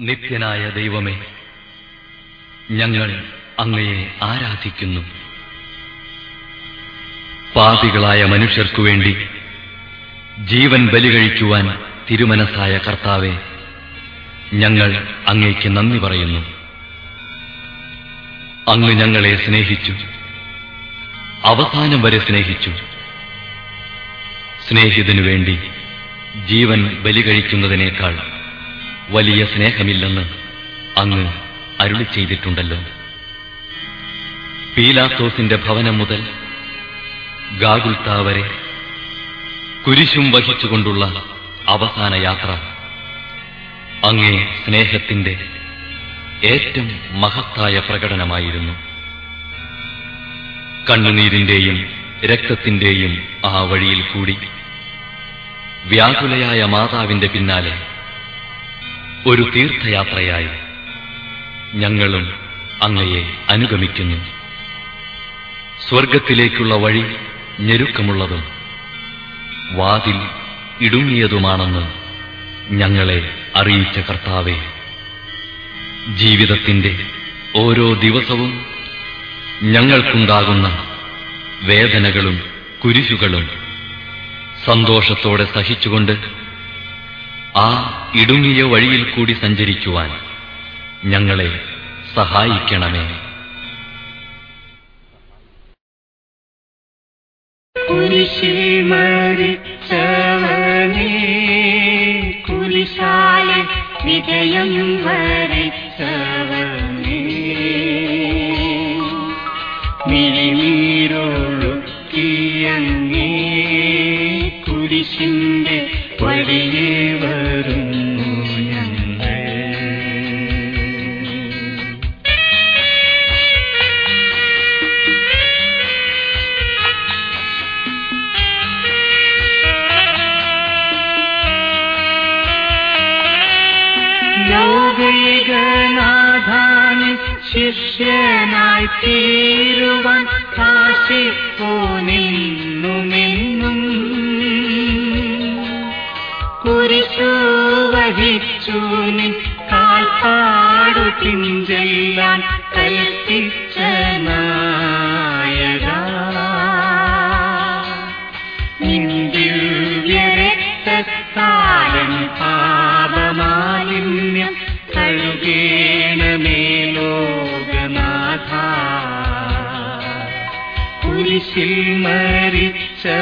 നിത്യനായ ദൈവമേ ഞങ്ങൾ അങ്ങയെ ആരാധിക്കുന്നു. പാപികളായ മനുഷ്യർക്കു വേണ്ടി ജീവൻ ബലികഴിക്കുവാൻ തിരുമനസായ കർത്താവെ ഞങ്ങൾ അങ്ങേക്ക് നന്ദി പറയുന്നു. അങ്ങ് ഞങ്ങളെ സ്നേഹിച്ചു. അവസാനം വരെ സ്നേഹിച്ചു. സ്നേഹിതനു വേണ്ടി ജീവൻ ബലികഴിക്കുന്നതിനേക്കാൾ വലിയ സ്നേഹമില്ലെന്ന് അങ്ങ് അരുളി ചെയ്തിട്ടുണ്ടല്ലോ. പീലാത്തോസിന്റെ ഭവനം മുതൽ ഗാഗുൽത്ത വരെ കുരിശും വഹിച്ചുകൊണ്ടുള്ള അവസാന യാത്ര. അങ്ങേ സ്നേഹത്തിന്റെ ഏറ്റവും മഹത്തായ പ്രകടനമായിരുന്നു. കണ്ണുനീരിന്റെയും രക്തത്തിന്റെയും ആ വഴിയിൽ കൂടി വ്യാകുലയായ മാതാവിന്റെ പിന്നാലെ ഒരു തീർത്ഥയാത്രയായി ഞങ്ങളും അങ്ങയെ അനുഗമിക്കുന്നു. സ്വർഗത്തിലേക്കുള്ള വഴി ഞെരുക്കമുള്ളതും വാതിൽ ഇടുങ്ങിയതുമാണെന്ന് ഞങ്ങളെ അറിയിച്ച കർത്താവെ ജീവിതത്തിന്റെ ഓരോ ദിവസവും ഞങ്ങൾക്കുണ്ടാകുന്ന വേദനകളും കുരിശുകളും സന്തോഷത്തോടെ സഹിച്ചുകൊണ്ട് ആ ഇടുങ്ങിയ വഴിയിൽ കൂടി സഞ്ചരിക്കുവാൻ ഞങ്ങളെ സഹായിക്കണമേ. കുരിശിൽ മരിച്ചവനേ കുരിശാലെ വിജയം വരിച്ചവനേ മിഴിനീരൊഴുക്കിയങ്ങേ കുരിശിന്റെ വഴിയേ ലൗകികനാഥാനി ശിഷ്യനായി കാശി നിന്നുമെന്നും കുരിശു വഹിച്ചു നിൻ കാൽപ്പാടു പിഞ്ചെല്ലാൻ കൽപ്പിച്ച. കുരിശിൽ മരിച്ചവനേ